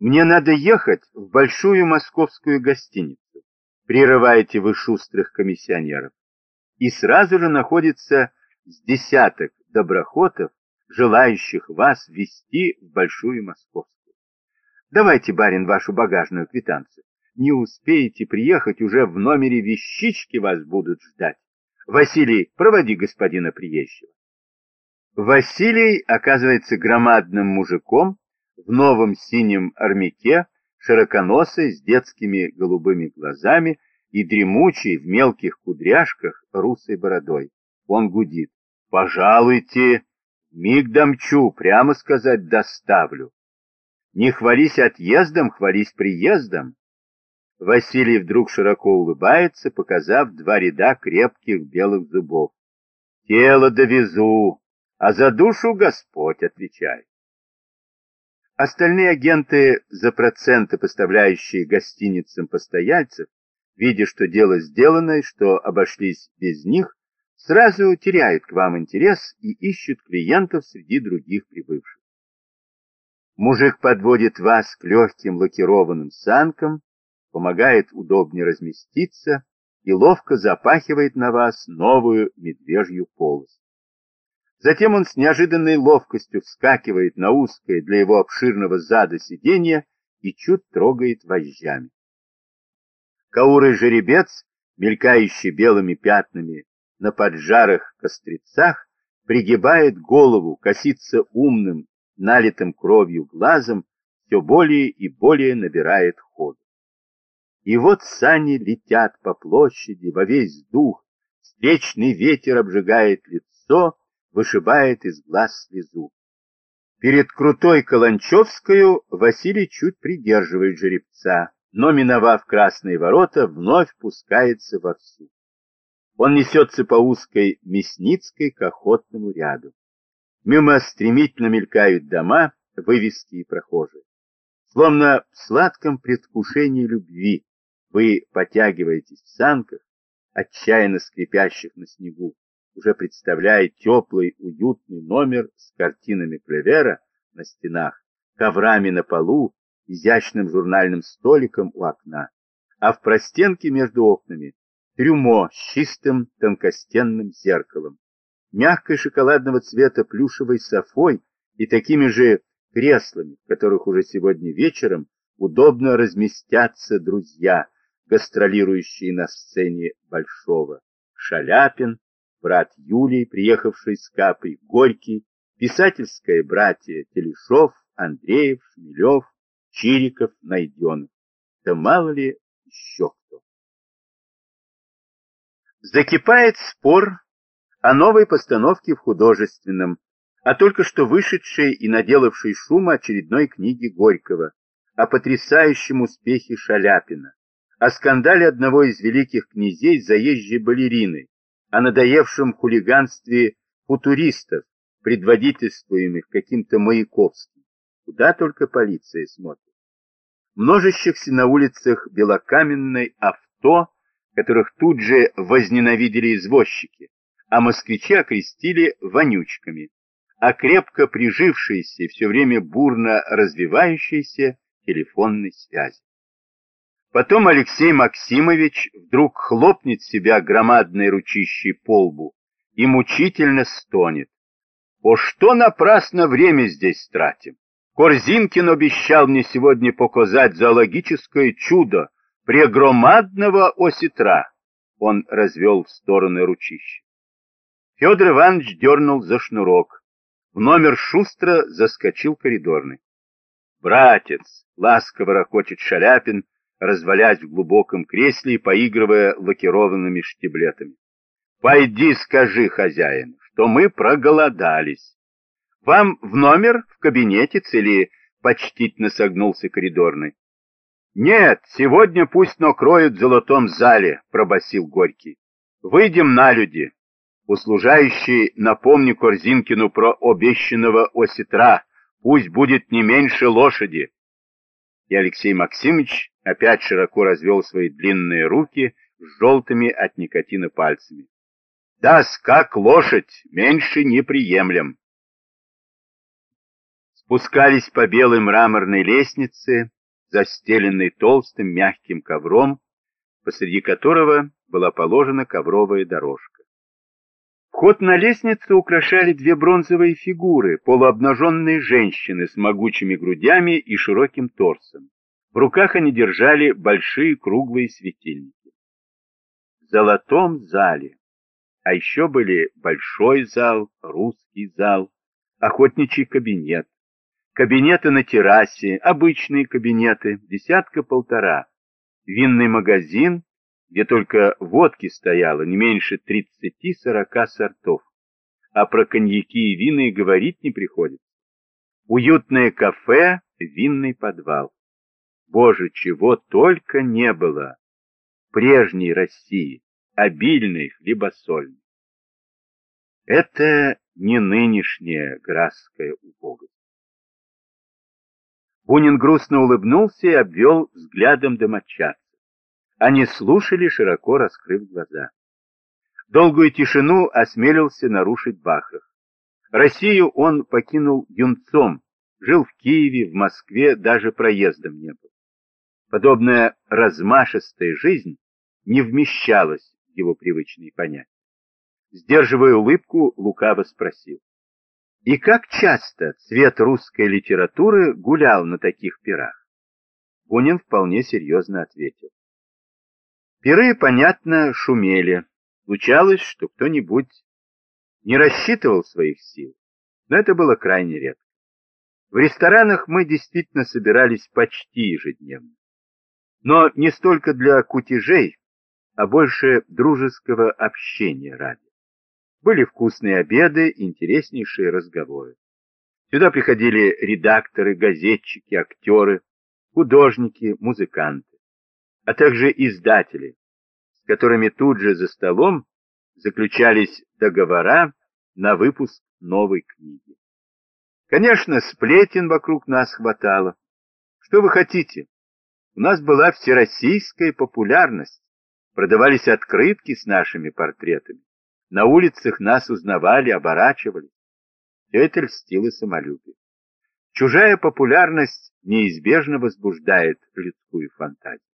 Мне надо ехать в большую московскую гостиницу. Прерываете вы шустрых комиссионеров. И сразу же находится с десяток доброхотов, желающих вас вести в большую московскую. Давайте, барин, вашу багажную квитанцию. Не успеете приехать, уже в номере вещички вас будут ждать. Василий, проводи господина приезжего. Василий оказывается громадным мужиком в новом синем армяке, широконосый, с детскими голубыми глазами и дремучий в мелких кудряшках русой бородой. Он гудит. «Пожалуйте, миг домчу, прямо сказать, доставлю. Не хвались отъездом, хвались приездом». Василий вдруг широко улыбается, показав два ряда крепких белых зубов. «Тело довезу, а за душу Господь отвечает». Остальные агенты за проценты, поставляющие гостиницам постояльцев, видя, что дело сделано и что обошлись без них, сразу теряют к вам интерес и ищут клиентов среди других прибывших. Мужик подводит вас к легким лакированным санкам, помогает удобнее разместиться и ловко запахивает на вас новую медвежью полость. Затем он с неожиданной ловкостью вскакивает на узкое для его обширного зада сиденье и чуть трогает вожжами. Каурый жеребец, мелькающий белыми пятнами на поджарых кострицах, пригибает голову, косится умным, налитым кровью глазом, все более и более набирает ход. И вот сани летят по площади во весь дух, встречный ветер обжигает лицо, вышибает из глаз слезу. Перед крутой Каланчевскую Василий чуть придерживает жеребца, но, миновав красные ворота, вновь пускается вовсю. Он несется по узкой Мясницкой к охотному ряду. Мимо стремительно мелькают дома, вывески и прохожие. Словно в сладком предвкушении любви вы потягиваетесь в санках, отчаянно скрипящих на снегу, уже представляя теплый, уютный номер с картинами Клевера на стенах, коврами на полу, изящным журнальным столиком у окна, а в простенке между окнами трюмо с чистым тонкостенным зеркалом, мягкой шоколадного цвета плюшевой софой и такими же креслами, в которых уже сегодня вечером удобно разместятся друзья, гастролирующие на сцене Большого. Шаляпин, брат Юлий, приехавший с Капой, Горький, писательское братья Телешов, Андреев, Шмелев, Чириков, Найденов. Да мало ли еще кто. Закипает спор о новой постановке в художественном, а только что вышедшей и наделавшей шума очередной книги Горького, о потрясающем успехе Шаляпина, о скандале одного из великих князей заезжей балерины, о надоевшем хулиганстве футуристов, предводительствуемых каким-то Маяковским. Куда только полиция смотрит. Множащихся на улицах белокаменной авто, которых тут же возненавидели извозчики, а москвичи окрестили вонючками, а крепко прижившиеся все время бурно развивающиеся телефонной связи. Потом Алексей Максимович вдруг хлопнет себя громадной ручищей по лбу и мучительно стонет. «О, что напрасно время здесь тратим! Корзинкин обещал мне сегодня показать зоологическое чудо прегромадного осетра!» Он развел в стороны ручища. Федор Иванович дернул за шнурок. В номер шустро заскочил коридорный. «Братец!» — ласково ракочет Шаляпин, развалясь в глубоком кресле и поигрывая лакированными штиблетами. «Пойди скажи хозяину, что мы проголодались. Вам в номер, в кабинете или почтительно согнулся коридорный. «Нет, сегодня пусть накроют в золотом зале», — пробасил Горький. «Выйдем на люди». Услужающий напомни Корзинкину про обещанного осетра, пусть будет не меньше лошади. И Алексей Максимович опять широко развел свои длинные руки с желтыми от никотина пальцами. Да, как лошадь, меньше не приемлем. спускались по белой мраморной лестнице, застеленной толстым мягким ковром, посреди которого была положена ковровая дорожка. Вход на лестницу украшали две бронзовые фигуры, полуобнаженные женщины с могучими грудями и широким торсом. В руках они держали большие круглые светильники. В золотом зале, а еще были большой зал, русский зал, охотничий кабинет, кабинеты на террасе, обычные кабинеты, десятка-полтора, винный магазин, где только водки стояло не меньше 30-40 сортов, а про коньяки и вина говорить не приходится. Уютное кафе, винный подвал. Боже, чего только не было прежней России, обильной, хлебосольной. Это не нынешняя градская убогость. Бунин грустно улыбнулся и обвел взглядом домочадцев. Они слушали, широко раскрыв глаза. Долгую тишину осмелился нарушить Бахов. Россию он покинул юнцом, жил в Киеве, в Москве, даже проездом не был. Подобная размашистая жизнь не вмещалась в его привычные понятия. Сдерживая улыбку, лукаво спросил. И как часто цвет русской литературы гулял на таких пирах? Бунин вполне серьезно ответил. Пиры, понятно, шумели. Случалось, что кто-нибудь не рассчитывал своих сил, но это было крайне редко. В ресторанах мы действительно собирались почти ежедневно. Но не столько для кутежей, а больше дружеского общения ради. Были вкусные обеды, интереснейшие разговоры. Сюда приходили редакторы, газетчики, актеры, художники, музыканты, а также издатели, с которыми тут же за столом заключались договора на выпуск новой книги. Конечно, сплетен вокруг нас хватало. Что вы хотите? У нас была всероссийская популярность, продавались открытки с нашими портретами. На улицах нас узнавали, оборачивали. Все это льстило самолюбие. Чужая популярность неизбежно возбуждает людскую фантазию.